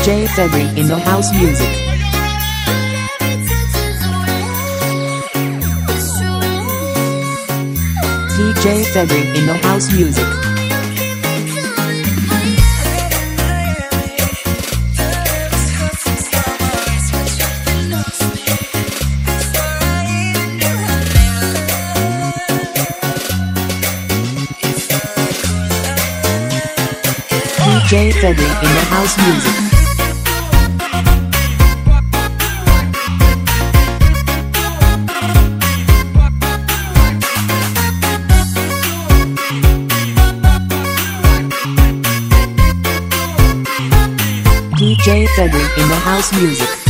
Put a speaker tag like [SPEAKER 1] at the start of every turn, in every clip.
[SPEAKER 1] DJ February in the house music. DJ February in the house music. DJ February in the house music. DJ February in the house music.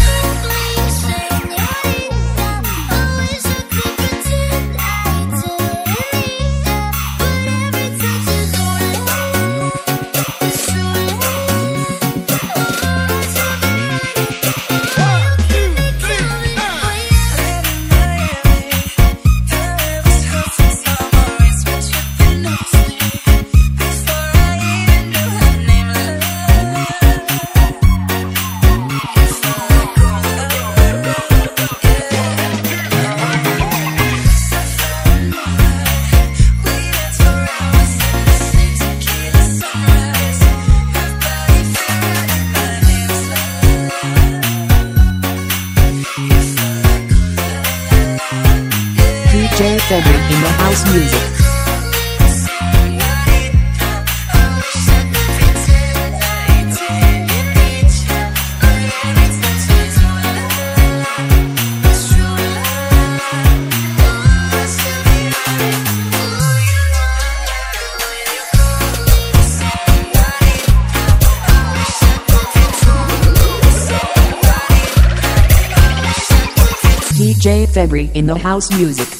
[SPEAKER 1] DJ February in the house music. DJ February in the house music.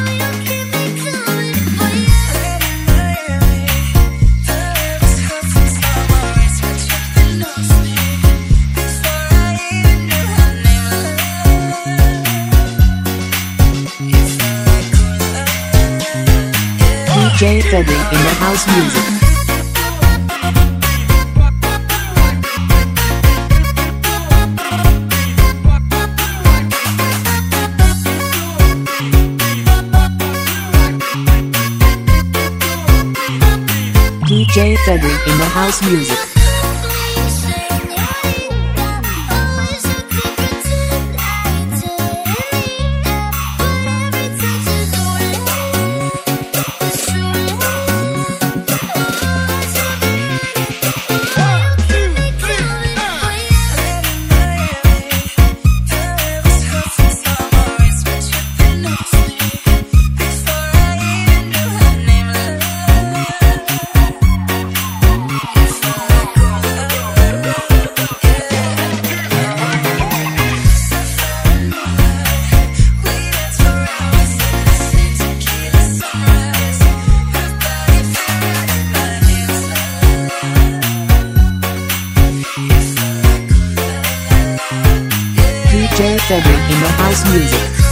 [SPEAKER 1] DJ February in the house music. DJ February in the house music. February in the house music.